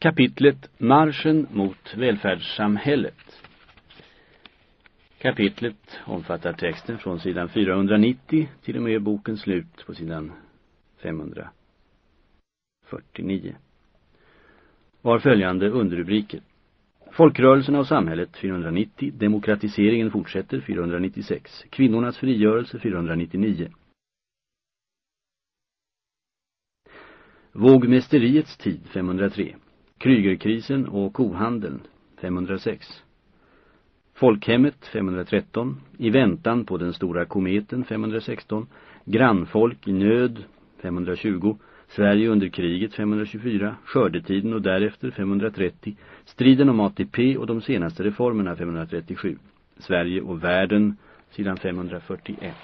Kapitlet Marschen mot välfärdssamhället. Kapitlet omfattar texten från sidan 490 till och med bokens slut på sidan 549. Var följande underrubriker. Folkrörelserna och samhället 490, demokratiseringen fortsätter 496, kvinnornas frigörelse 499. Vågmästeriets tid 503. Krygerkrisen och kohandeln 506. Folkhemmet 513. I väntan på den stora kometen 516. Grannfolk i nöd 520. Sverige under kriget 524. Skördetiden och därefter 530. Striden om ATP och de senaste reformerna 537. Sverige och världen sidan 541.